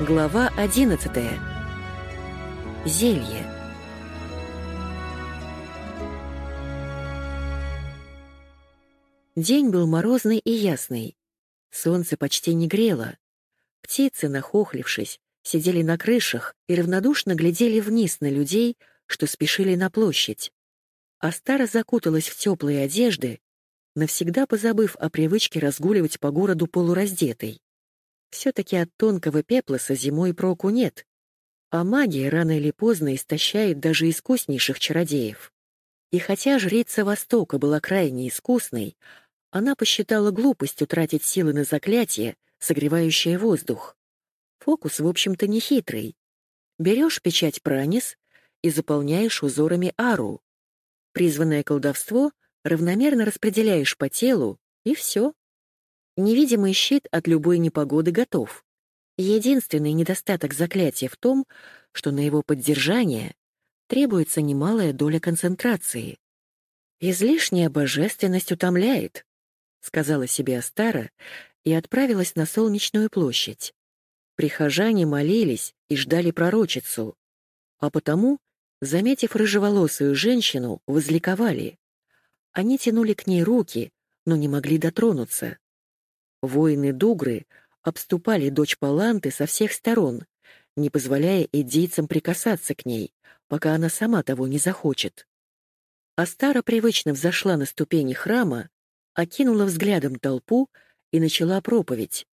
Глава одиннадцатая. Зелье. День был морозный и ясный. Солнце почти не грело. Птицы, нахохлившись, сидели на крышах и равнодушно глядели вниз на людей, что спешили на площадь. Астара закуталась в теплые одежды, навсегда позабыв о привычке разгуливать по городу полураздетой. Все-таки от тонкого пеплоса зимой проку нет, а магия рано или поздно истощает даже искуснейших чародеев. И хотя жрица Востока была крайне искусной, она посчитала глупостью тратить силы на заклятие, согревающее воздух. Фокус, в общем-то, не хитрый. Берешь печать Пранис и заполняешь узорами ару. Призванное колдовство равномерно распределяешь по телу, и все. Невидимый щит от любой непогоды готов. Единственный недостаток заклятия в том, что на его поддержание требуется немалая доля концентрации. «Излишняя божественность утомляет», — сказала себе Астара и отправилась на Солнечную площадь. Прихожане молились и ждали пророчицу, а потому, заметив рыжеволосую женщину, возликовали. Они тянули к ней руки, но не могли дотронуться. Воины Дугры обступали дочь Паланты со всех сторон, не позволяя идейцам прикасаться к ней, пока она сама того не захочет. Астара привычно взошла на ступени храма, окинула взглядом толпу и начала проповедь.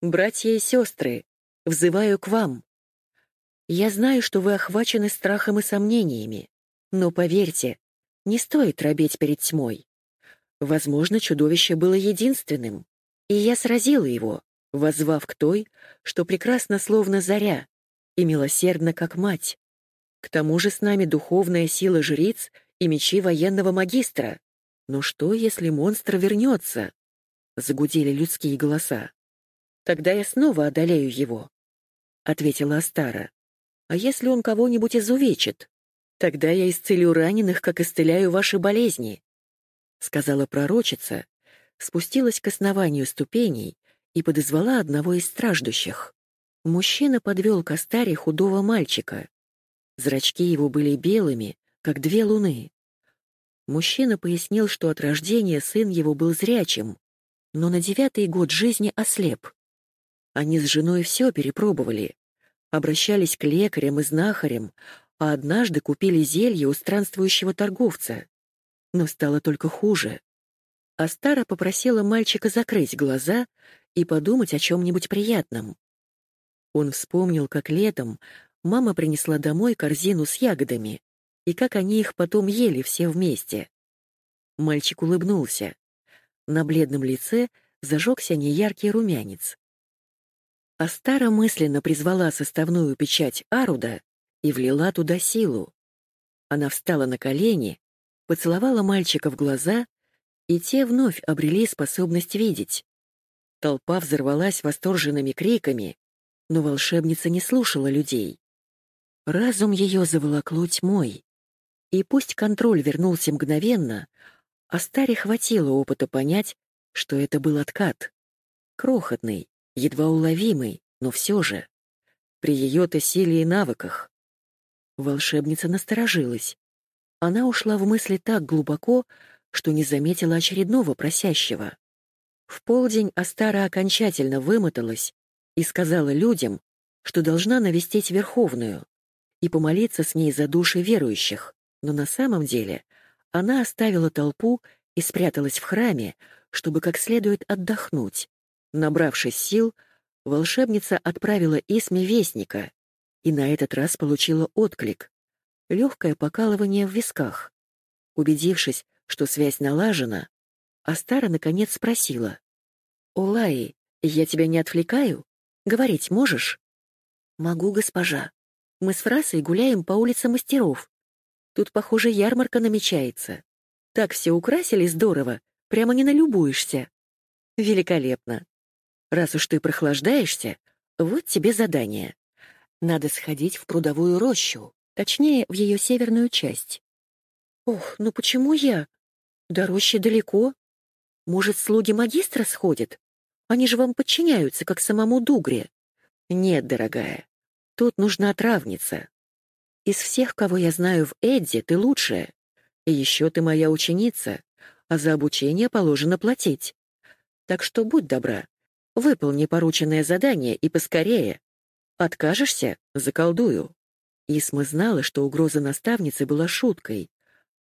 «Братья и сестры, взываю к вам. Я знаю, что вы охвачены страхом и сомнениями, но поверьте, не стоит робеть перед тьмой. Возможно, чудовище было единственным, и я сразила его, воззвав к той, что прекрасно словно заря и милосердна как мать. К тому же с нами духовная сила жриц и мечи военного магистра. Но что, если монстр вернется? Загудели людские голоса. Тогда я снова одолею его, — ответила Астара. А если он кого-нибудь изувечит? Тогда я исцелю раненых, как исцеляю ваши болезни, — сказала пророчица, спустилась к основанию ступеней и подозвала одного из страждущих. Мужчина подвел к Астаре худого мальчика. Зрачки его были белыми, как две луны. Мужчина пояснил, что от рождения сын его был зрячим, но на девятый год жизни ослеп. Они с женой все перепробовали, обращались к лекарям и знахарям, а однажды купили зелье у странствующего торговца. Но стало только хуже. Астара попросила мальчика закрыть глаза и подумать о чем-нибудь приятном. Он вспомнил, как летом мама принесла домой корзину с ягодами, и как они их потом ели все вместе. Мальчик улыбнулся. На бледном лице зажегся неяркий румянец. Астара мысленно призвала составную печать Аруда и влила туда силу. Она встала на колени, поцеловала мальчика в глаза и те вновь обрели способность видеть. Толпа взорвалась восторженными криками, но волшебница не слушала людей. Разум ее заволокло тьмой. И пусть контроль вернулся мгновенно, а Старе хватило опыта понять, что это был откат. Крохотный, едва уловимый, но все же. При ее-то силе и навыках. Волшебница насторожилась. Она ушла в мысли так глубоко, что не заметила очередного просящего. В полдень Астара окончательно вымоталась и сказала людям, что должна навестить Верховную и помолиться с ней за души верующих, но на самом деле она оставила толпу и спряталась в храме, чтобы как следует отдохнуть. Набравшись сил, волшебница отправила Исме вестника и на этот раз получила отклик. Легкое покалывание в висках. Убедившись, что связь налажена, Астара наконец спросила. «Улаи, я тебя не отвлекаю? Говорить можешь?» «Могу, госпожа. Мы с Фрасой гуляем по улице мастеров. Тут, похоже, ярмарка намечается. Так все украсили здорово, прямо не налюбуешься. Великолепно. Раз уж ты прохлаждаешься, вот тебе задание. Надо сходить в прудовую рощу, точнее, в ее северную часть. Ох, ну почему я? До рощи далеко. Может, слуги магистра сходят? Они же вам подчиняются, как самому Дугре. Нет, дорогая, тут нужна травница. Из всех, кого я знаю в Эдди, ты лучшая. И еще ты моя ученица, а за обучение положено платить. Так что будь добра, выполни порученное задание и поскорее. Откажешься — заколдую. Исма знала, что угроза наставницы была шуткой,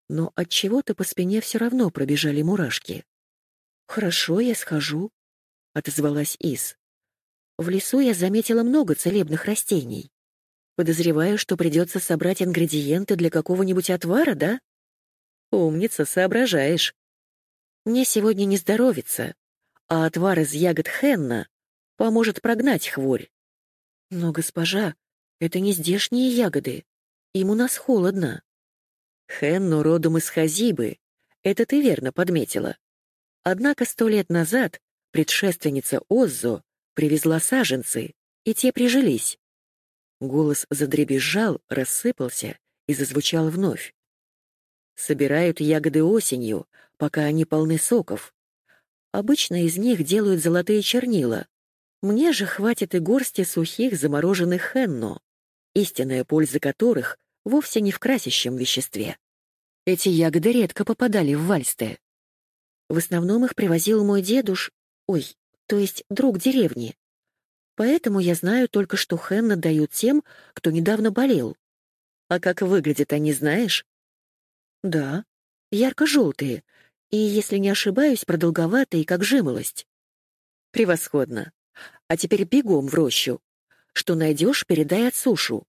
но от чего то по спине все равно пробежали мурашки. «Хорошо, я схожу», — отозвалась Ис. «В лесу я заметила много целебных растений. Подозреваю, что придется собрать ингредиенты для какого-нибудь отвара, да?» «Умница, соображаешь». «Мне сегодня не здоровится, а отвар из ягод хенна поможет прогнать хворь». «Но, госпожа, это не здешние ягоды. Им у нас холодно». «Хенну родом из Хазибы. Это ты верно подметила. Однако сто лет назад предшественница Оззо привезла саженцы, и те прижились. Голос задребезжал, рассыпался и зазвучал вновь. Собирают ягоды осенью, пока они полны соков. Обычно из них делают золотые чернила, мне же хватит и горсти сухих замороженных хенно, истинная польза которых вовсе не в красящем веществе. Эти ягоды редко попадали в вальсте. В основном их привозил мой дедуш, ой, то есть друг деревни. Поэтому я знаю только, что хенна дают тем, кто недавно болел. А как выглядят они, знаешь? Да, ярко-желтые, и, если не ошибаюсь, продолговатые, как жимолость. Превосходно. А теперь бегом в рощу. Что найдешь, передай отсушу.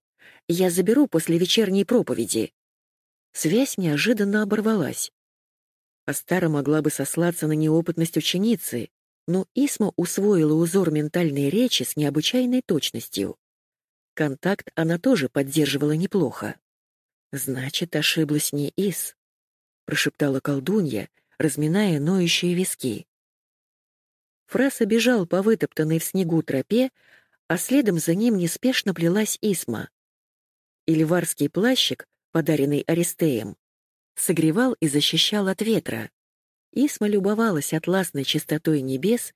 Я заберу после вечерней проповеди». Связь неожиданно оборвалась. Астара могла бы сослаться на неопытность ученицы, но Исма усвоила узор ментальной речи с необычайной точностью. Контакт она тоже поддерживала неплохо. «Значит, ошиблась не Ис», — прошептала колдунья, разминая ноющие виски. Фраса бежал по вытоптанной в снегу тропе, а следом за ним неспешно плелась Исма. Ильварский плащик, подаренный Аристеем, согревал и защищал от ветра. Исма любовалась атласной чистотой небес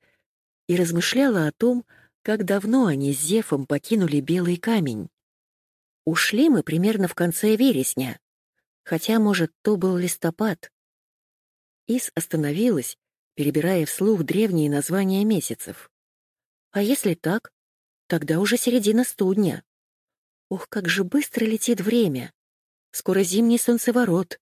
и размышляла о том, как давно они с Зефом покинули Белый камень. Ушли мы примерно в конце вересня, хотя, может, то был листопад. Ис остановилась перебирая вслух древние названия месяцев. А если так, тогда уже середина студня. Ух, как же быстро летит время. Скоро зимний солнцеворот.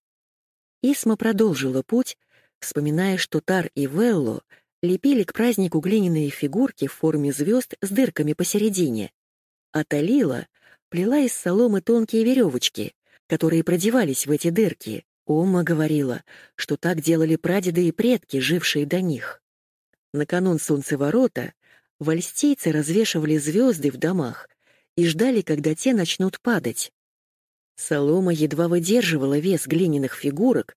Исма продолжила путь, вспоминая, что Тар и Велло лепили к празднику глиняные фигурки в форме звезд с дырками посередине, а Талила плела из соломы тонкие веревочки, которые продевались в эти дырки, Ома говорила, что так делали прадеды и предки, жившие до них. На канун солнцеворота вальстийцы развешивали звезды в домах и ждали, когда те начнут падать. Солома едва выдерживала вес глиняных фигурок,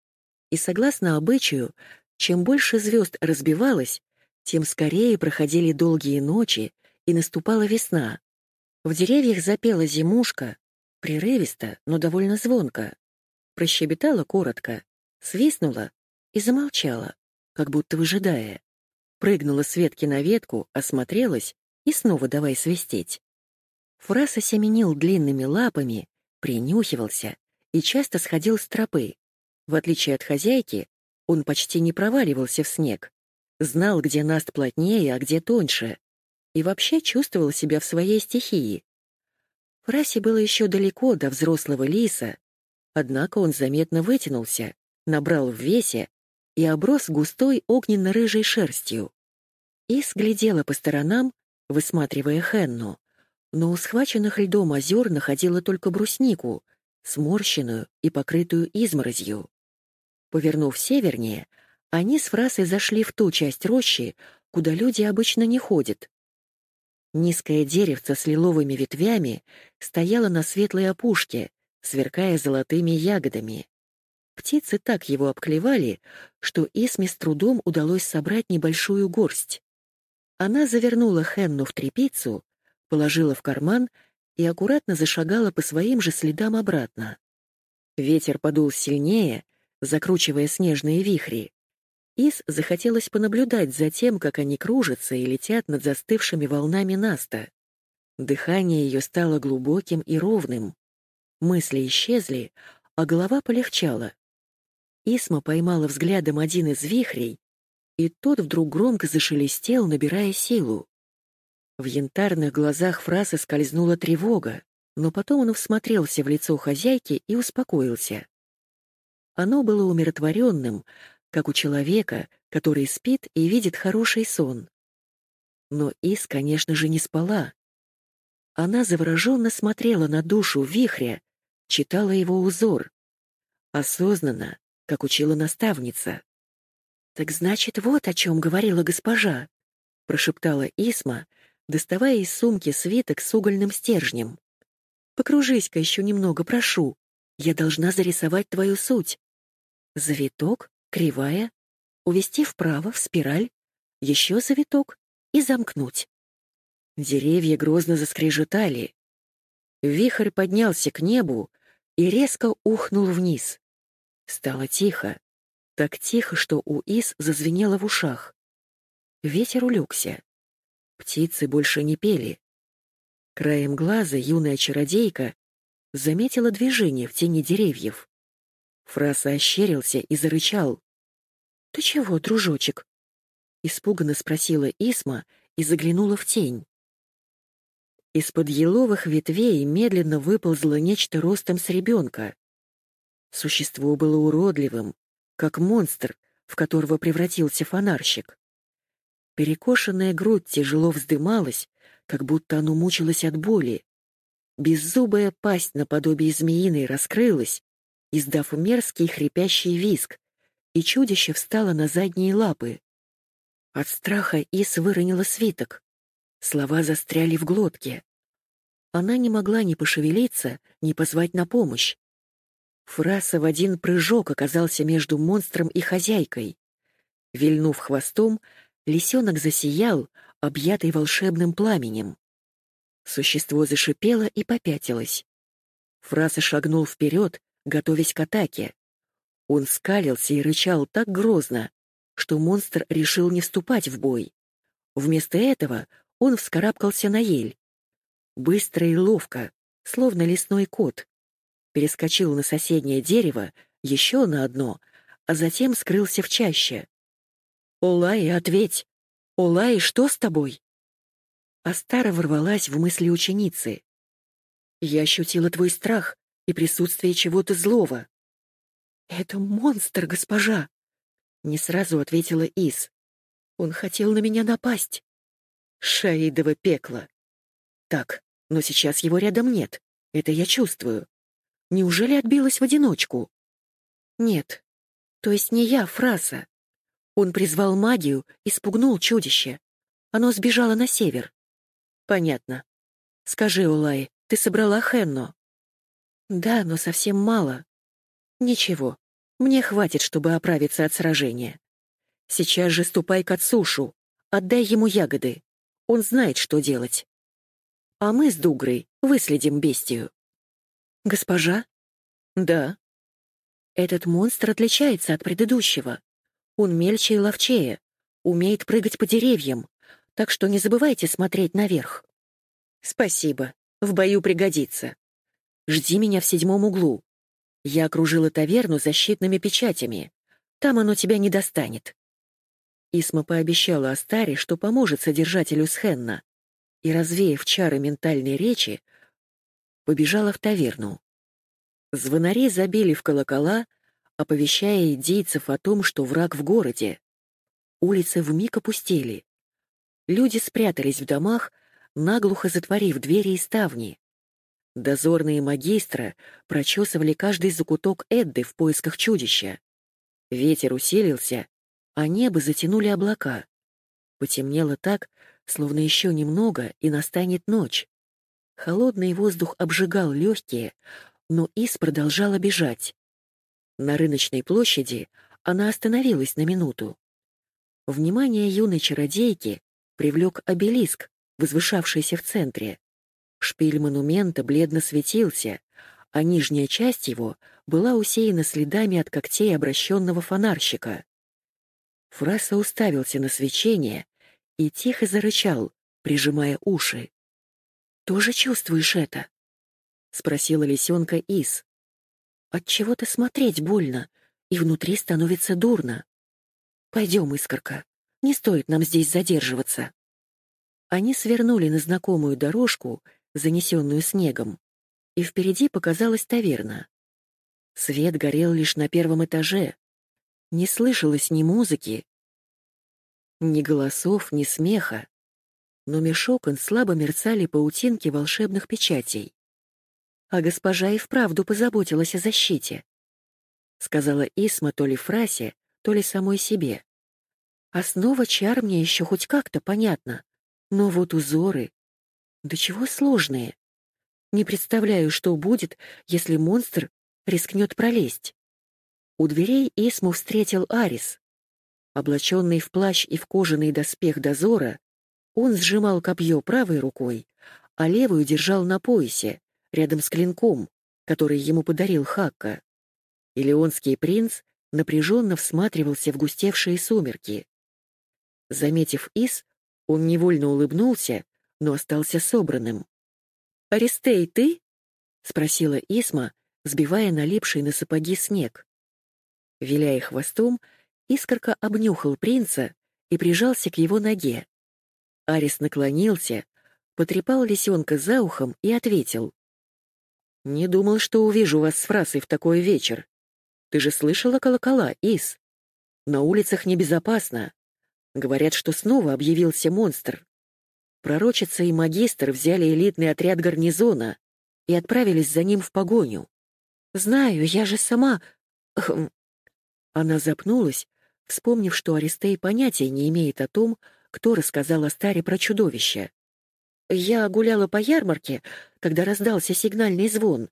и, согласно обычаю, чем больше звезд разбивалось, тем скорее проходили долгие ночи, и наступала весна. В деревьях запела зимушка, прерывисто, но довольно звонко прощебетала коротко, свистнула и замолчала, как будто выжидая. Прыгнула с ветки на ветку, осмотрелась и снова давай свистеть. Фрас осеменил длинными лапами, принюхивался и часто сходил с тропы. В отличие от хозяйки, он почти не проваливался в снег, знал, где наст плотнее, а где тоньше, и вообще чувствовал себя в своей стихии. Фрасе было еще далеко до взрослого лиса, Однако он заметно вытянулся, набрал в весе и оброс густой огненно-рыжей шерстью. Ис глядела по сторонам, высматривая Хенну, но у схваченных льдом озер находила только бруснику, сморщенную и покрытую изморозью. Повернув севернее, они с Фрасой зашли в ту часть рощи, куда люди обычно не ходят. Низкое деревце с лиловыми ветвями стояло на светлой опушке, сверкая золотыми ягодами. Птицы так его обклевали, что Исме с трудом удалось собрать небольшую горсть. Она завернула Хенну в тряпицу, положила в карман и аккуратно зашагала по своим же следам обратно. Ветер подул сильнее, закручивая снежные вихри. Ис захотелось понаблюдать за тем, как они кружатся и летят над застывшими волнами Наста. Дыхание ее стало глубоким и ровным. Мысли исчезли, а голова полегчала. Исма поймала взглядом один из вихрей, и тот вдруг громко зашелестел, набирая силу. В янтарных глазах фразы скользнула тревога, но потом он всмотрелся в лицо хозяйки и успокоился. Оно было умиротворенным, как у человека, который спит и видит хороший сон. Но Ис, конечно же, не спала. Она завороженно смотрела на душу вихря, читала его узор. Осознанно, как учила наставница. «Так значит, вот о чем говорила госпожа», — прошептала Исма, доставая из сумки свиток с угольным стержнем. «Покружись-ка еще немного, прошу. Я должна зарисовать твою суть. Завиток, кривая, увести вправо, в спираль, еще завиток и замкнуть. Деревья грозно заскрежетали. Вихрь поднялся к небу и резко ухнул вниз. Стало тихо. Так тихо, что у Ис зазвенело в ушах. Ветер улегся. Птицы больше не пели. Краем глаза юная чародейка заметила движение в тени деревьев. Фраса ощерился и зарычал. «Ты чего, дружочек?» Испуганно спросила Исма и заглянула в тень. Из-под еловых ветвей медленно выползло нечто ростом с ребенка. Существо было уродливым, как монстр, в которого превратился фонарщик. Перекошенная грудь тяжело вздымалась, как будто оно мучилось от боли. Беззубая пасть наподобие змеиной раскрылась, издав мерзкий хрипящий визг, и чудище встало на задние лапы. От страха Ис выронила свиток. Слова застряли в глотке. Она не могла ни пошевелиться, ни позвать на помощь. Фраса в один прыжок оказался между монстром и хозяйкой. Вильнув хвостом, лисенок засиял, объятый волшебным пламенем. Существо зашипело и попятилось. Фраса шагнул вперед, готовясь к атаке. Он скалился и рычал так грозно, что монстр решил не вступать в бой. Вместо этого он вскарабкался на ель. Быстро и ловко, словно лесной кот. Перескочил на соседнее дерево, еще на одно, а затем скрылся в чаще. «Олай, ответь! Олай, что с тобой?» Астара ворвалась в мысли ученицы. «Я ощутила твой страх и присутствие чего-то злого». «Это монстр, госпожа!» Не сразу ответила Ис. «Он хотел на меня напасть». «Шаидово пекло!» «Так, но сейчас его рядом нет. Это я чувствую. Неужели отбилась в одиночку?» «Нет. То есть не я, Фраса. Он призвал магию и спугнул чудище. Оно сбежало на север. Понятно. Скажи, Улай, ты собрала Хенно? Да, но совсем мало. Ничего. Мне хватит, чтобы оправиться от сражения. Сейчас же ступай к отсушу. Отдай ему ягоды. Он знает, что делать. А мы с Дугрой выследим бестию. Госпожа? Да. Этот монстр отличается от предыдущего. Он мельче и ловчее, умеет прыгать по деревьям, так что не забывайте смотреть наверх. Спасибо, в бою пригодится. Жди меня в седьмом углу. Я окружила таверну защитными печатями. Там оно тебя не достанет. Исма пообещала Астаре, что поможет содержателю Схенна, и, развеяв чары ментальной речи, побежала в таверну. Звонари забили в колокола, оповещая идейцев о том, что враг в городе. Улицы вмиг опустели. Люди спрятались в домах, наглухо затворив двери и ставни. Дозорные магистра прочесывали каждый закуток Эдды в поисках чудища. Ветер усилился, а небо затянули облака. Потемнело так, словно еще немного, и настанет ночь. Холодный воздух обжигал легкие, но Ис продолжала бежать. На рыночной площади она остановилась на минуту. Внимание юной чародейки привлек обелиск, возвышавшийся в центре. Шпиль монумента бледно светился, а нижняя часть его была усеяна следами от когтей обращенного фонарщика. Фраса уставился на свечение и тихо зарычал, прижимая уши. «Тоже чувствуешь это?» — спросила лисенка Ис. «Отчего-то смотреть больно, и внутри становится дурно. Пойдем, Искорка, не стоит нам здесь задерживаться». Они свернули на знакомую дорожку, занесенную снегом, и впереди показалась таверна. Свет горел лишь на первом этаже. Не слышалось ни музыки, ни голосов, ни смеха. Но меж окон слабо мерцали паутинки волшебных печатей. А госпожа и вправду позаботилась о защите, — сказала Исма то ли Фрасе, то ли самой себе. Основа чар мне еще хоть как-то понятна, но вот узоры... Да чего сложные. Не представляю, что будет, если монстр рискнет пролезть. У дверей Исму встретил Арис. Облаченный в плащ и в кожаный доспех дозора, он сжимал копье правой рукой, а левую держал на поясе, рядом с клинком, который ему подарил Хакка. Илеонский принц напряженно всматривался в густевшие сумерки. Заметив Ис, он невольно улыбнулся, но остался собранным. «Аристей, ты?» — спросила Исма, сбивая налипший на сапоги снег. Виляя хвостом, Искорка обнюхал принца и прижался к его ноге. Арис наклонился, потрепал лисенка за ухом и ответил. «Не думал, что увижу вас с фрасой в такой вечер. Ты же слышала колокола, Ис? На улицах небезопасно. Говорят, что снова объявился монстр. Пророчица и магистр взяли элитный отряд гарнизона и отправились за ним в погоню. Знаю, я же сама... Хм. Она запнулась, вспомнив, что Аристей понятия не имеет о том, кто рассказал о Старе про чудовище. Я гуляла по ярмарке, когда раздался сигнальный звон.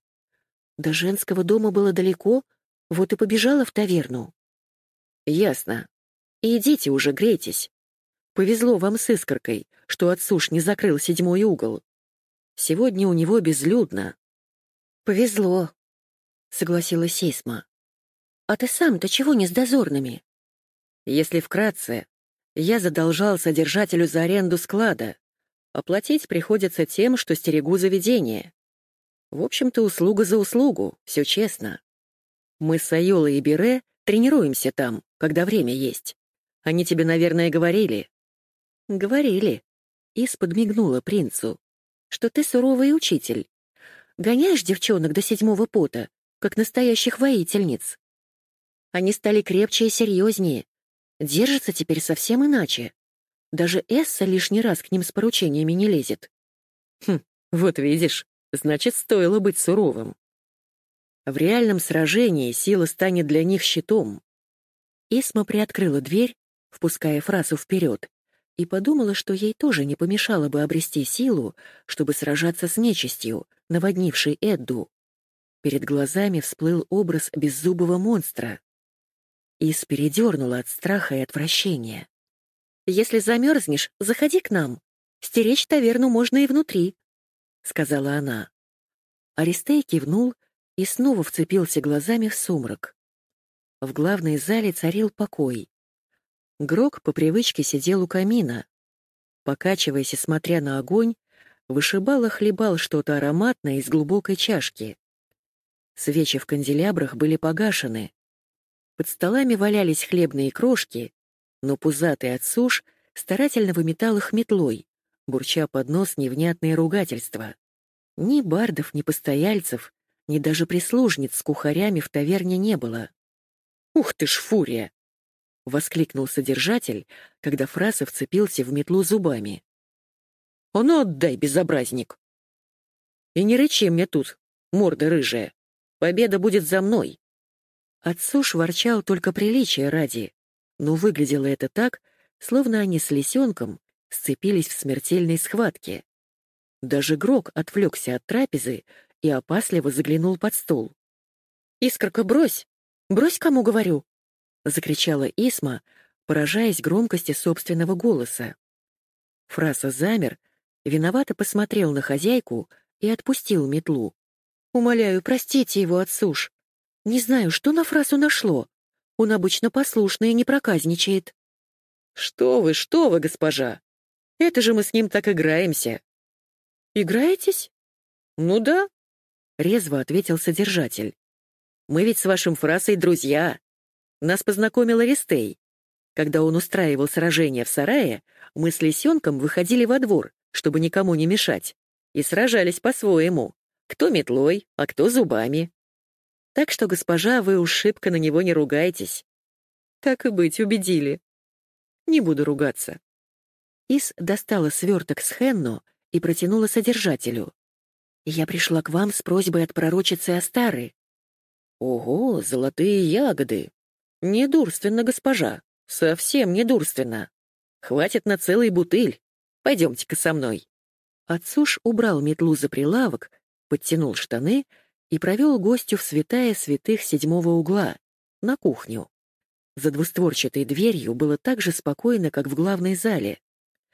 До женского дома было далеко, вот и побежала в таверну. Ясно. Идите уже, грейтесь. Повезло вам с искоркой, что отсуш не закрыл седьмой угол. Сегодня у него безлюдно. Повезло, согласилась Сейсма. А ты сам-то чего не с дозорными? Если вкратце, я задолжал содержателю за аренду склада. Оплатить приходится тем, что стерегу заведение. В общем-то, услуга за услугу, все честно. Мы с Айолой и Бире тренируемся там, когда время есть. Они тебе, наверное, говорили. «Говорили». Ис подмигнула принцу, что ты суровый учитель. Гоняешь девчонок до седьмого пота, как настоящих воительниц. Они стали крепче и серьезнее, держатся теперь совсем иначе. Даже Эсса лишний раз к ним с поручениями не лезет. Хм, вот видишь, значит, стоило быть суровым. В реальном сражении сила станет для них щитом. Исма приоткрыла дверь, впуская фразу вперед, и подумала, что ей тоже не помешало бы обрести силу, чтобы сражаться с нечистью, наводнившей Эдду. Перед глазами всплыл образ беззубого монстра. Ис передернула от страха и отвращения. «Если замерзнешь, заходи к нам. Стеречь таверну можно и внутри», — сказала она. Аристей кивнул и снова вцепился глазами в сумрак. В главной зале царил покой. Грок по привычке сидел у камина. Покачиваясь и смотря на огонь, вышибал и хлебал что-то ароматное из глубокой чашки. Свечи в канделябрах были погашены. Под столами валялись хлебные крошки, но пузатый от суш старательно выметал их метлой, бурча под нос невнятные ругательства. Ни бардов, ни постояльцев, ни даже прислужниц с кухарями в таверне не было. «Ух ты ж, фурия!» — воскликнул содержатель, когда фраза вцепился в метлу зубами. «А ну отдай, безобразник!» «И не рычи мне тут, морда рыжая. Победа будет за мной!» Отцуш ворчал только приличия ради, но выглядело это так, словно они с лисенком сцепились в смертельной схватке. Даже Грок отвлекся от трапезы и опасливо заглянул под стол. «Искорка, брось! Брось, кому говорю!» — закричала Исма, поражаясь громкости собственного голоса. Фраса замер, виновато посмотрел на хозяйку и отпустил метлу. «Умоляю, простите его, отсуш. Не знаю, что на фразу нашло. Он обычно послушный и не проказничает». «Что вы, что вы, госпожа! Это же мы с ним так играемся!» «Играетесь?» «Ну да», — резво ответил содержатель. «Мы ведь с вашим фрасой друзья. Нас познакомил Аристей. Когда он устраивал сражение в сарае, мы с лисенком выходили во двор, чтобы никому не мешать, и сражались по-своему. Кто метлой, а кто зубами. Так что, госпожа, вы уж шибко на него не ругайтесь. Так и быть, убедили. Не буду ругаться. Ис достала сверток с Хенно и протянула содержателю. «Я пришла к вам с просьбой от пророчицы Астары». «Ого, золотые ягоды! Недурственно, госпожа, совсем недурственно. Хватит на целый бутыль. Пойдемте-ка со мной». Отцуш убрал метлу за прилавок, подтянул штаны и провел гостю в святая святых седьмого угла, на кухню. За двустворчатой дверью было так же спокойно, как в главной зале.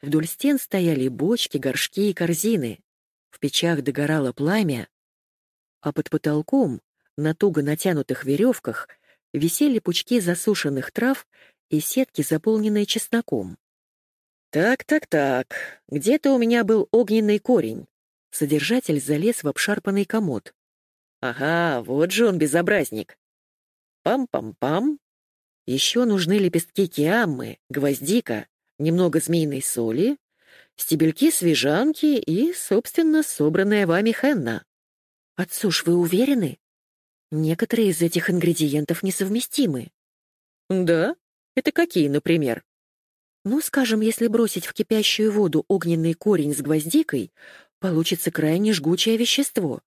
Вдоль стен стояли бочки, горшки и корзины. В печах догорало пламя, а под потолком, на туго натянутых веревках, висели пучки засушенных трав и сетки, заполненные чесноком. «Так, так, так, где-то у меня был огненный корень». Содержатель залез в обшарпанный комод. «Ага, вот же он, безобразник. Пам-пам-пам. Еще нужны лепестки киаммы, гвоздика, немного змеиной соли, стебельки свежанки и, собственно, собранная вами хенна. Отцуш, вы уверены? Некоторые из этих ингредиентов несовместимы. Да? Это какие, например? Ну, скажем, если бросить в кипящую воду огненный корень с гвоздикой, получится крайне жгучее вещество,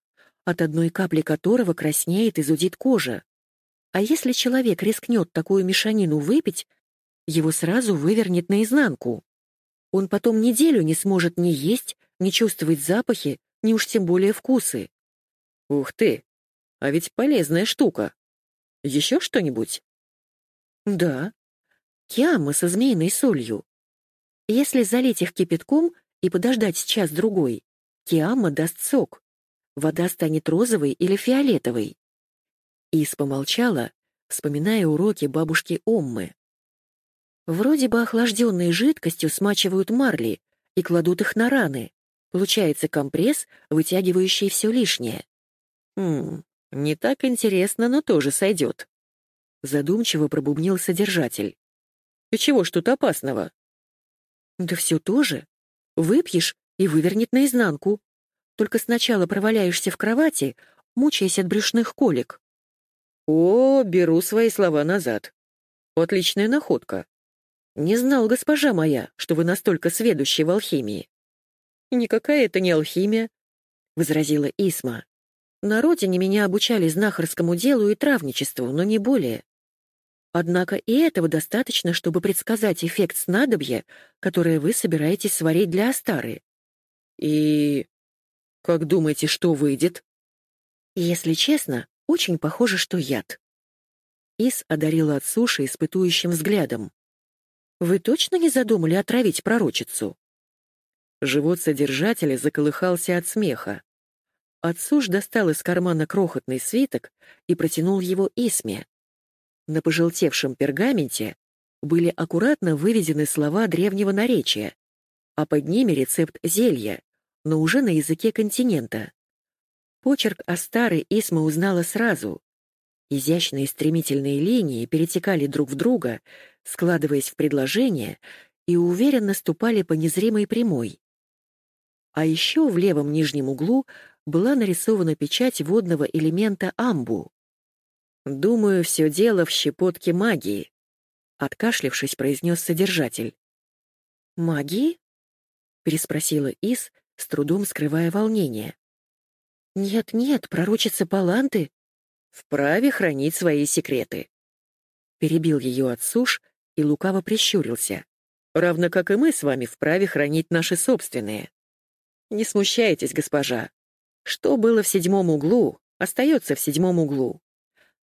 от одной капли которого краснеет и зудит кожа. А если человек рискнет такую мешанину выпить, его сразу вывернет наизнанку. Он потом неделю не сможет ни есть, ни чувствовать запахи, ни уж тем более вкусы. Ух ты! А ведь полезная штука. Еще что-нибудь? Да. Киамы со змеиной солью. Если залить их кипятком и подождать час-другой, киама даст сок. Вода станет розовой или фиолетовой. Ис помолчала, вспоминая уроки бабушки Оммы. Вроде бы охлажденные жидкостью смачивают марли и кладут их на раны. Получается компресс, вытягивающий все лишнее. Хм, не так интересно, но тоже сойдет. Задумчиво пробубнил содержатель. И чего ж тут опасного? Да все тоже. Выпьешь и вывернет наизнанку. Только сначала проваляешься в кровати, мучаясь от брюшных колик. О, беру свои слова назад. Отличная находка. Не знал, госпожа моя, что вы настолько сведущи в алхимии. Никакая это не алхимия, возразила Исма. На родине меня обучали знахарскому делу и травничеству, но не более. Однако и этого достаточно, чтобы предсказать эффект снадобья, которое вы собираетесь сварить для Астары. И как думаете, что выйдет? Если честно, очень похоже, что яд. Ис одарила от суши испытующим взглядом. Вы точно не задумали отравить пророчицу?» Живот содержателя заколыхался от смеха. Отсуж достал из кармана крохотный свиток и протянул его Исме. На пожелтевшем пергаменте были аккуратно выведены слова древнего наречия, а под ними рецепт зелья, но уже на языке континента. Почерк Астары Исма узнала сразу. Изящные стремительные линии перетекали друг в друга, складываясь в предложение, и уверенно ступали по незримой прямой. А еще в левом нижнем углу была нарисована печать водного элемента амбу. «Думаю, все дело в щепотке магии», — откашлившись, произнес содержатель. «Магии?» — переспросила Ис, с трудом скрывая волнение. «Нет-нет, пророчица Паланты вправе хранить свои секреты». Перебил ее отсуш и лукаво прищурился. «Равно как и мы с вами вправе хранить наши собственные. Не смущайтесь, госпожа. Что было в седьмом углу, остается в седьмом углу.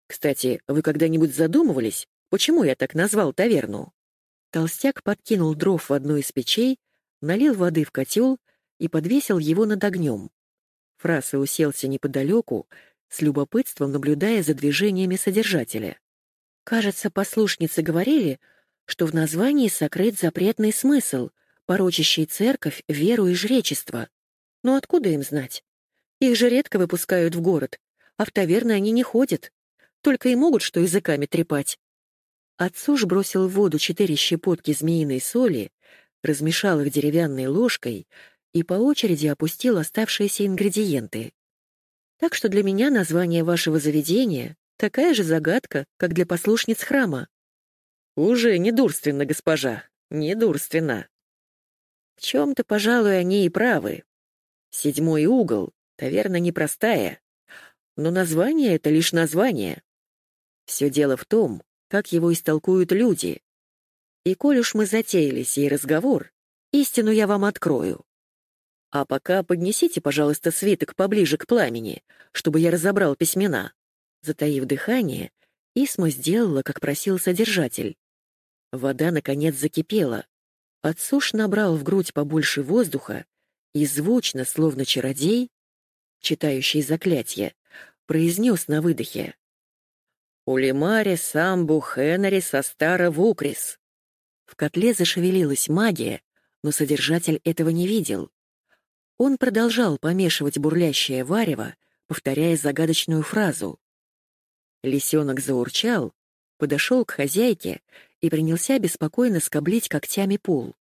Кстати, вы когда-нибудь задумывались, почему я так назвал таверну?» Толстяк подкинул дров в одну из печей, налил воды в котел и подвесил его над огнем. Фраса уселся неподалеку, с любопытством наблюдая за движениями содержателя. Кажется, послушницы говорили, что в названии сокрыт запретный смысл, порочащий церковь, веру и жречество. Но откуда им знать? Их же редко выпускают в город, а в таверны они не ходят. Только и могут что языками трепать. Отцуж бросил в воду четыре щепотки змеиной соли, размешал их деревянной ложкой и по очереди опустил оставшиеся ингредиенты. Так что для меня название вашего заведения такая же загадка, как для послушниц храма. Уже недурственно, госпожа, недурственно. В чем-то, пожалуй, они и правы. Седьмой угол, таверна непростая. Но название — это лишь название. Все дело в том, как его истолкуют люди. И коль уж мы затеяли сей разговор, истину я вам открою. А пока поднесите, пожалуйста, свиток поближе к пламени, чтобы я разобрал письмена. Затаив дыхание, Исма сделала, как просил содержатель. Вода, наконец, закипела. Отсуш набрал в грудь побольше воздуха и звучно, словно чародей, читающий заклятие, произнес на выдохе. «Улимаре самбу хенари состара вукрис». В котле зашевелилась магия, но содержатель этого не видел. Он продолжал помешивать бурлящее варево, повторяя загадочную фразу. Лисенок заурчал, подошел к хозяйке и принялся беспокойно скоблить когтями пол.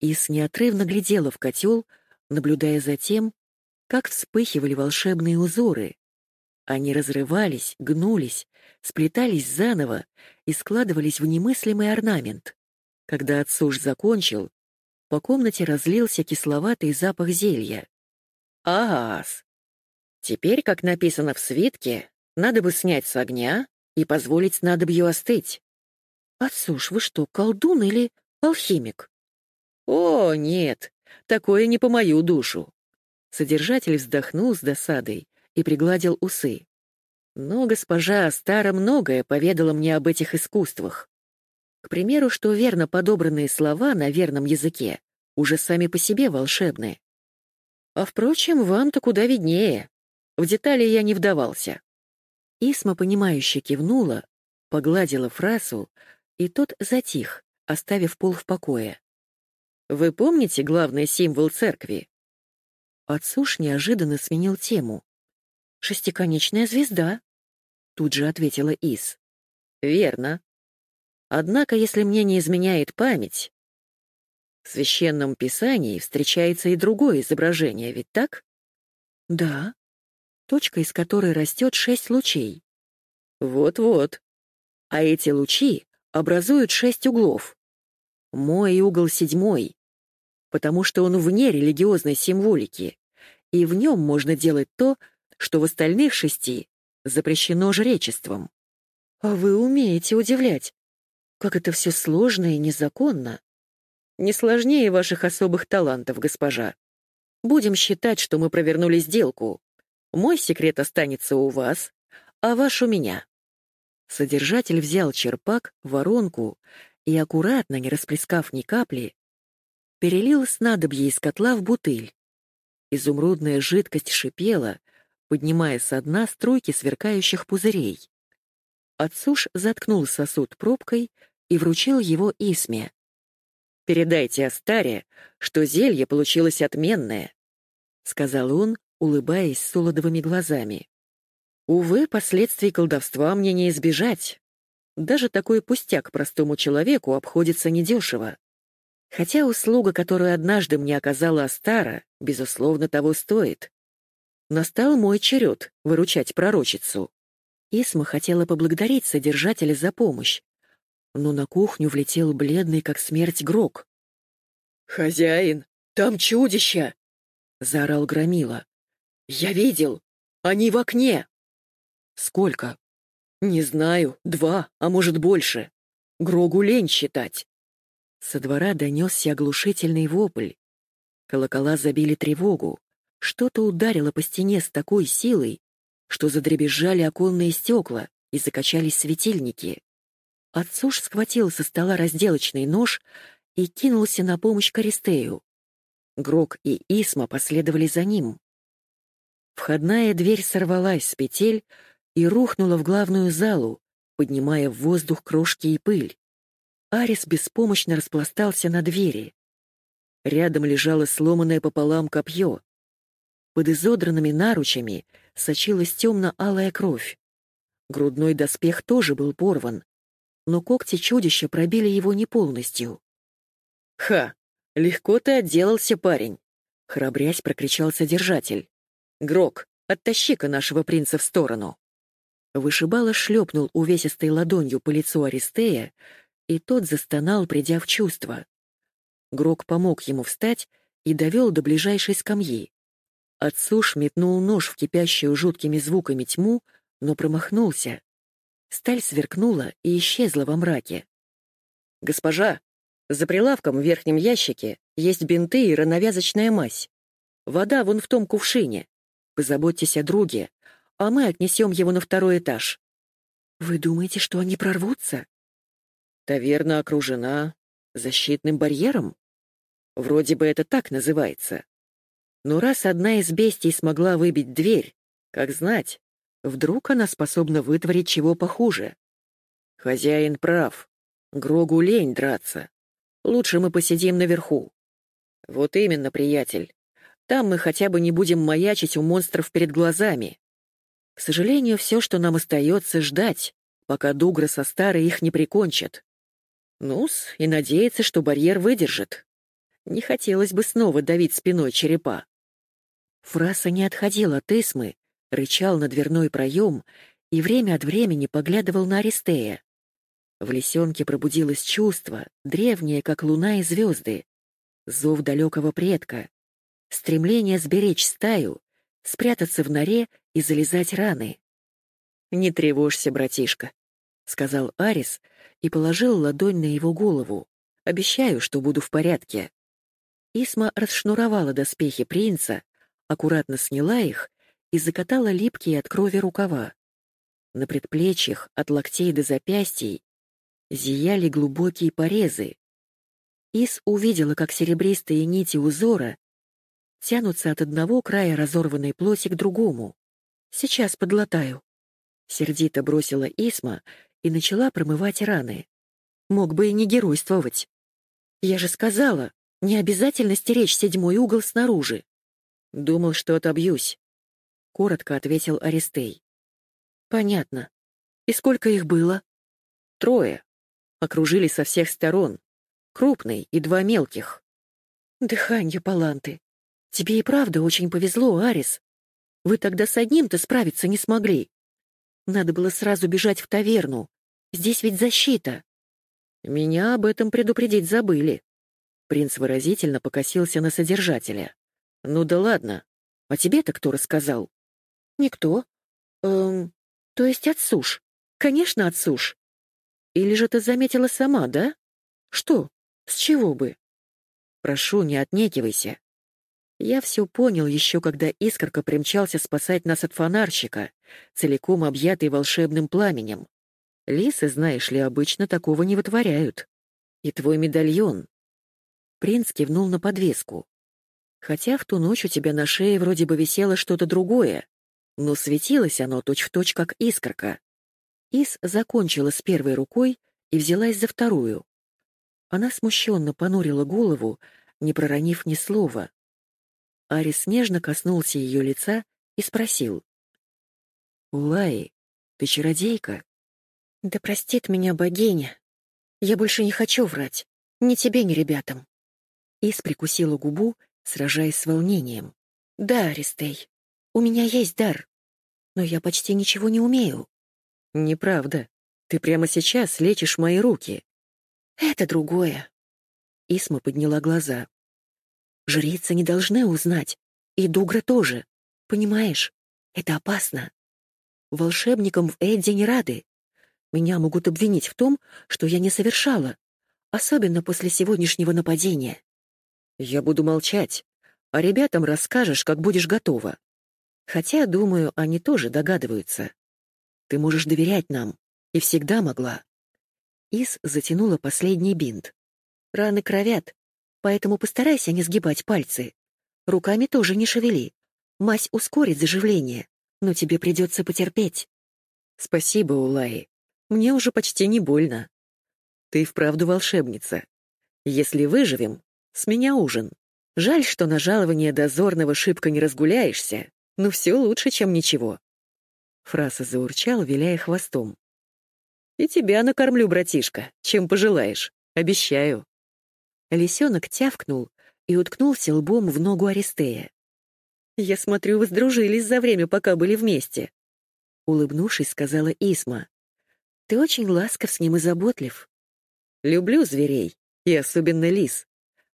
Ис неотрывно глядела в котел, наблюдая за тем, как вспыхивали волшебные узоры. Они разрывались, гнулись, сплетались заново и складывались в немыслимый орнамент. Когда отсуж закончил, по комнате разлился кисловатый запах зелья. «Аас! Теперь, как написано в свитке, надо бы снять с огня и позволить снадобью остыть». «Отсуж, вы что, колдун или алхимик?» «О, нет, такое не по мою душу. Содержатель вздохнул с досадой и пригладил усы. Но госпожа Астара многое поведала мне об этих искусствах. К примеру, что верно подобранные слова на верном языке уже сами по себе волшебны. А впрочем, вам-то куда виднее. В детали я не вдавался. Исма, понимающе кивнула, погладила фразу, и тот затих, оставив пол в покое. «Вы помните главный символ церкви?» Отсуш неожиданно сменил тему. «Шестиконечная звезда», — тут же ответила Ис. «Верно. Однако, если мне не изменяет память, в Священном Писании встречается и другое изображение, ведь так?» «Да. Точка, из которой растет шесть лучей». «Вот-вот. А эти лучи образуют шесть углов. Мой угол седьмой, потому что он вне религиозной символики, и в нем можно делать то, что в остальных шести запрещено жречеством. А вы умеете удивлять. Как это все сложно и незаконно. Не сложнее ваших особых талантов, госпожа. Будем считать, что мы провернули сделку. Мой секрет останется у вас, а ваш у меня. Содержатель взял черпак, воронку и, аккуратно, не расплескав ни капли, перелил снадобье из котла в бутыль. Изумрудная жидкость шипела, поднимая со дна струйки сверкающих пузырей. Отсуш заткнул сосуд пробкой и вручил его Исме. «Передайте Астаре, что зелье получилось отменное», — сказал он, улыбаясь солодовыми глазами. «Увы, последствий колдовства мне не избежать. Даже такой пустяк простому человеку обходится недешево. Хотя услуга, которую однажды мне оказала Астара, безусловно, того стоит. Настал мой черед выручать пророчицу. Исма хотела поблагодарить содержателя за помощь, но на кухню влетел бледный, как смерть, Грок. «Хозяин, там чудища!» — заорал Громила. «Я видел! Они в окне!» «Сколько?» «Не знаю, два, а может больше. Грогу лень считать». Со двора донесся оглушительный вопль. Колокола забили тревогу. Что-то ударило по стене с такой силой, что задребезжали оконные стекла и закачались светильники. Отцуш схватил со стола разделочный нож и кинулся на помощь Користею. Грок и Исма последовали за ним. Входная дверь сорвалась с петель и рухнула в главную залу, поднимая в воздух крошки и пыль. Арис беспомощно распластался на двери. Рядом лежало сломанное пополам копье. Под изодранными наручами сочилась темно-алая кровь. Грудной доспех тоже был порван, но когти чудища пробили его не полностью. «Ха! Легко ты отделался, парень!» — храбрясь прокричал содержатель. «Грок, оттащи-ка нашего принца в сторону!» Вышибало шлепнул увесистой ладонью по лицу Аристея, и тот застонал, придя в чувство. Грок помог ему встать и довел до ближайшей скамьи. Отсуш метнул нож в кипящую жуткими звуками тьму, но промахнулся. Сталь сверкнула и исчезла во мраке. «Госпожа, за прилавком в верхнем ящике есть бинты и рановязочная мазь. Вода вон в том кувшине. Позаботьтесь о друге, а мы отнесем его на второй этаж». «Вы думаете, что они прорвутся?» Таверна окружена защитным барьером? Вроде бы это так называется. Но раз одна из бестий смогла выбить дверь, как знать, вдруг она способна вытворить чего похуже. Хозяин прав. Грогу лень драться. Лучше мы посидим наверху. Вот именно, приятель. Там мы хотя бы не будем маячить у монстров перед глазами. К сожалению, все, что нам остается, ждать, пока Дугра со Старой их не прикончат. Нус, и надеяться, что барьер выдержит. Не хотелось бы снова давить спиной черепа. Фраса не отходил от Эсмы, рычал на дверной проем и время от времени поглядывал на Аристея. В лисенке пробудилось чувство, древнее, как луна и звезды, зов далекого предка, стремление сберечь стаю, спрятаться в норе и залезать раны. «Не тревожься, братишка», — сказал Арис, — и положил ладонь на его голову. «Обещаю, что буду в порядке». Исма расшнуровала доспехи принца, аккуратно сняла их и закатала липкие от крови рукава. На предплечьях, от локтей до запястий, зияли глубокие порезы. Ис увидела, как серебристые нити узора тянутся от одного края разорванной плоти к другому. «Сейчас подлатаю», — сердито бросила Исма и начала промывать раны. Мог бы и не геройствовать. Я же сказала, не обязательно стеречь седьмой угол снаружи. Думал, что отобьюсь. Коротко ответил Аристей. Понятно. И сколько их было? Трое. Окружили со всех сторон. Крупный и два мелких. Дыханье Паланты. Тебе и правда очень повезло, Арис. Вы тогда с одним-то справиться не смогли. Надо было сразу бежать в таверну, Здесь ведь защита. Меня об этом предупредить забыли. Принц выразительно покосился на содержателя. Ну да ладно. А тебе-то кто рассказал? Никто. Эм, то есть отсуш. Конечно, отсуш. Или же ты заметила сама, да? Что? С чего бы? Прошу, не отнекивайся. Я все понял еще, когда Искорка примчался спасать нас от фонарщика, целиком объятый волшебным пламенем. Лисы, знаешь ли, обычно такого не вытворяют. И твой медальон. Принц кивнул на подвеску. Хотя в ту ночь у тебя на шее вроде бы висело что-то другое, но светилось оно точь-в-точь, точь, как искорка. Ис закончила с первой рукой и взялась за вторую. Она смущенно понурила голову, не проронив ни слова. Арис нежно коснулся ее лица и спросил. «Улай, ты чародейка?» Да простит меня богиня. Я больше не хочу врать. Ни тебе, ни ребятам. Ис прикусила губу, сражаясь с волнением. Да, Аристей, у меня есть дар. Но я почти ничего не умею. Неправда. Ты прямо сейчас лечишь мои руки. Это другое. Исма подняла глаза. Жрицы не должны узнать. И Дугра тоже. Понимаешь? Это опасно. Волшебникам в Эдди не рады. Меня могут обвинить в том, что я не совершала, особенно после сегодняшнего нападения. Я буду молчать, а ребятам расскажешь, как будешь готова. Хотя, думаю, они тоже догадываются. Ты можешь доверять нам, и всегда могла. Ис затянула последний бинт. Раны кровят, поэтому постарайся не сгибать пальцы. Руками тоже не шевели. Мазь ускорит заживление, но тебе придется потерпеть. Спасибо, Улай. Мне уже почти не больно. Ты вправду волшебница. Если выживем, с меня ужин. Жаль, что на жалование дозорного шибко не разгуляешься, но все лучше, чем ничего. Фраса заурчал, виляя хвостом. «И тебя накормлю, братишка, чем пожелаешь, обещаю». Лисенок тявкнул и уткнулся лбом в ногу Аристея. «Я смотрю, вы сдружились за время, пока были вместе», — улыбнувшись, сказала Исма. «Ты очень ласков с ним и заботлив». «Люблю зверей, и особенно лис.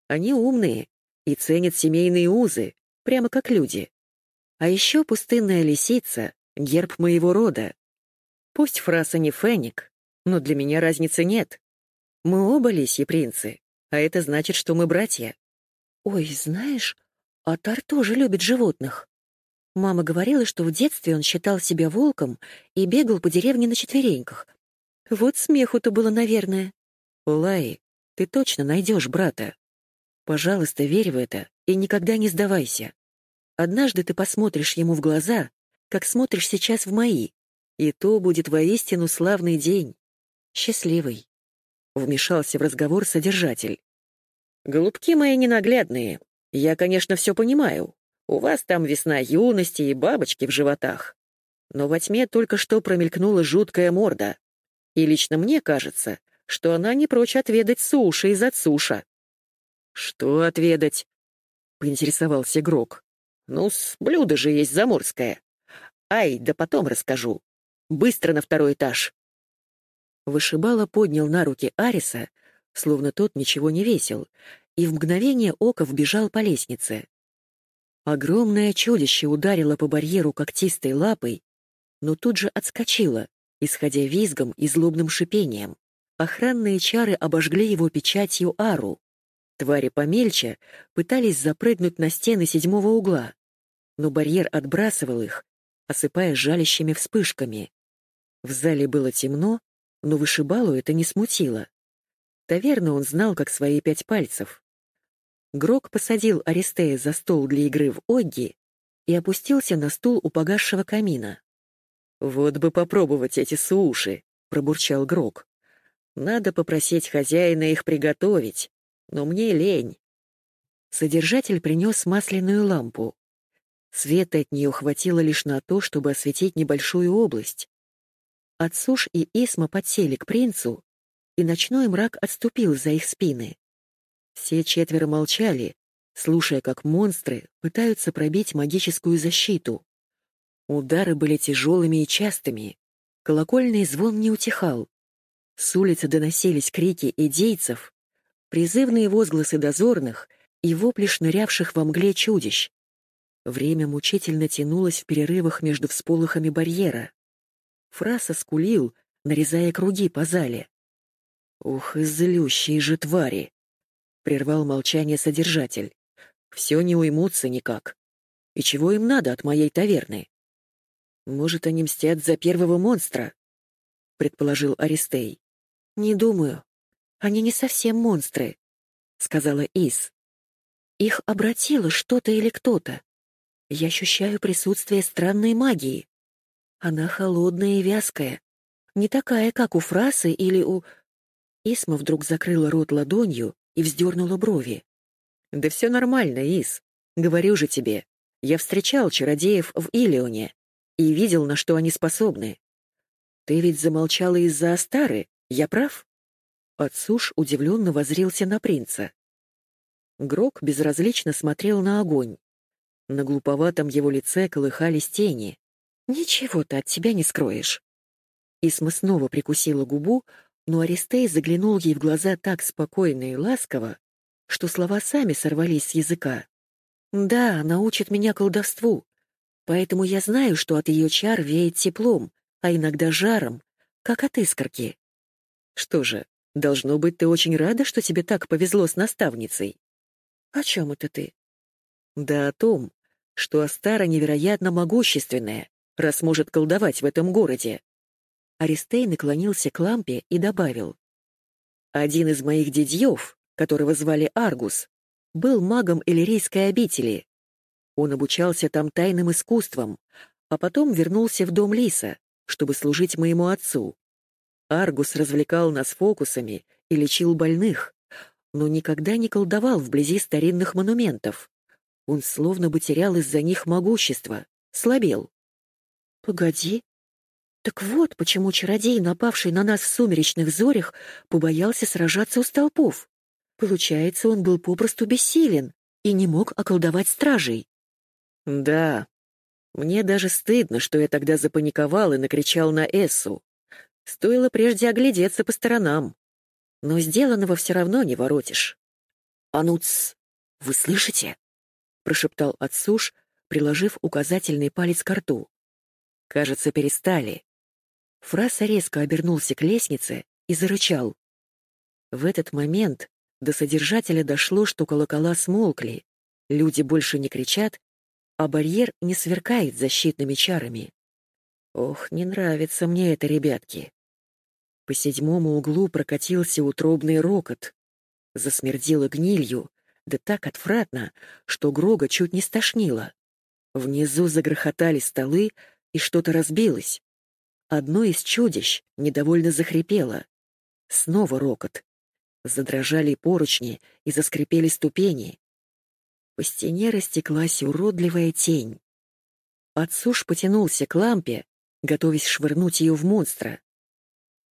Они умные и ценят семейные узы, прямо как люди. А еще пустынная лисица — герб моего рода. Пусть фраса не феник, но для меня разницы нет. Мы оба лисьи принцы, а это значит, что мы братья. Ой, знаешь, Атар тоже любит животных. Мама говорила, что в детстве он считал себя волком и бегал по деревне на четвереньках. Вот смеху-то было, наверное. Лай, ты точно найдешь брата. Пожалуйста, верь в это и никогда не сдавайся. Однажды ты посмотришь ему в глаза, как смотришь сейчас в мои, и то будет воистину славный день. Счастливый. Вмешался в разговор содержатель. Голубки мои ненаглядные. Я, конечно, все понимаю. У вас там весна юности и бабочки в животах. Но во тьме только что промелькнула жуткая морда. И лично мне кажется, что она не прочь отведать суши из отсуша. «Что отведать?» — поинтересовался Грок. Ну-с, блюдо же есть заморское. Ай, да потом расскажу. Быстро на второй этаж. Вышибала поднял на руки Ариса, словно тот ничего не весил, и в мгновение ока вбежал по лестнице. Огромное чудище ударило по барьеру когтистой лапой, но тут же отскочило, исходя визгом и злобным шипением. Охранные чары обожгли его печатью ару. Твари помельче пытались запрыгнуть на стены седьмого угла, но барьер отбрасывал их, осыпая жалящими вспышками. В зале было темно, но вышибалу это не смутило. Таверну он знал как свои пять пальцев. Грок посадил Аристея за стол для игры в Огги и опустился на стул у погасшего камина. «Вот бы попробовать эти суши», — пробурчал Грок. «Надо попросить хозяина их приготовить, но мне лень». Содержатель принес масляную лампу. Света от нее хватило лишь на то, чтобы осветить небольшую область. Отсуш и Исма подсели к принцу, и ночной мрак отступил за их спины. Все четверо молчали, слушая, как монстры пытаются пробить магическую защиту. Удары были тяжелыми и частыми. Колокольный звон не утихал. С улицы доносились крики идейцев, призывные возгласы дозорных и вопли шнырявших во мгле чудищ. Время мучительно тянулось в перерывах между всполохами барьера. Фраса скулил, нарезая круги по зале. «Ух, и злющие же твари!» — прервал молчание содержатель. «Все не уймутся никак. И чего им надо от моей таверны?» «Может, они мстят за первого монстра?» — предположил Аристей. «Не думаю. Они не совсем монстры», — сказала Ис. «Их обратило что-то или кто-то. Я ощущаю присутствие странной магии. Она холодная и вязкая. Не такая, как у Фрасы или у... Исма вдруг закрыла рот ладонью и вздернула брови. «Да все нормально, Ис. Говорю же тебе, я встречал чародеев в Илионе и видел, на что они способны. Ты ведь замолчала из-за Астары, я прав?» Отсуш удивленно возрился на принца. Грок безразлично смотрел на огонь. На глуповатом его лице колыхались тени. «Ничего ты от тебя не скроешь». Исма снова прикусила губу, но Аристей заглянул ей в глаза так спокойно и ласково, что слова сами сорвались с языка. «Да, она учит меня колдовству, поэтому я знаю, что от ее чар веет теплом, а иногда жаром, как от искорки. Что же, должно быть, ты очень рада, что тебе так повезло с наставницей?» «О чем это ты?» «Да о том, что Астара невероятно могущественная, раз может колдовать в этом городе. Аристей наклонился к лампе и добавил. «Один из моих дядьев, которого звали Аргус, был магом Эллирийской обители. Он обучался там тайным искусствам, а потом вернулся в дом Лиса, чтобы служить моему отцу. Аргус развлекал нас фокусами и лечил больных, но никогда не колдовал вблизи старинных монументов. Он словно бы терял из-за них могущество, слабел. Погоди. Так вот, почему чародей, напавший на нас в сумеречных зорях, побоялся сражаться у столпов. Получается, он был попросту бессилен и не мог околдовать стражей. Да. Мне даже стыдно, что я тогда запаниковал и накричал на Эссу. Стоило прежде оглядеться по сторонам. Но сделанного все равно не воротишь. «А ну, вы слышите?» — прошептал Отсуш, приложив указательный палец к рту. Кажется, перестали. Фраса резко обернулся к лестнице и зарычал. В этот момент до содержателя дошло, что колокола смолкли, люди больше не кричат, а барьер не сверкает защитными чарами. Ох, не нравится мне это, ребятки. По седьмому углу прокатился утробный рокот. Засмердило гнилью, да так отвратно, что Грога чуть не стошнило. Внизу загрохотали столы, и что-то разбилось. Одно из чудищ недовольно захрипело. Снова рокот. Задрожали поручни и заскрипели ступени. По стене растеклась уродливая тень. Отсуш потянулся к лампе, готовясь швырнуть ее в монстра.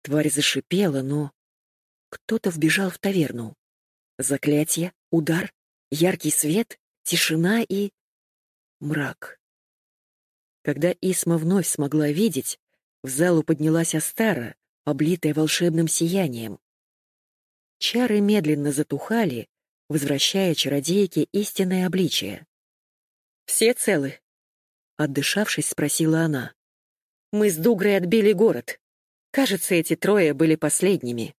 Тварь зашипела, но... Кто-то вбежал в таверну. Заклятие, удар, яркий свет, тишина и... мрак. Когда Исма вновь смогла видеть, в залу поднялась Астара, облитая волшебным сиянием. Чары медленно затухали, возвращая чародейке истинное обличие. «Все целы?» — отдышавшись, спросила она. «Мы с Дугрой отбили город. Кажется, эти трое были последними».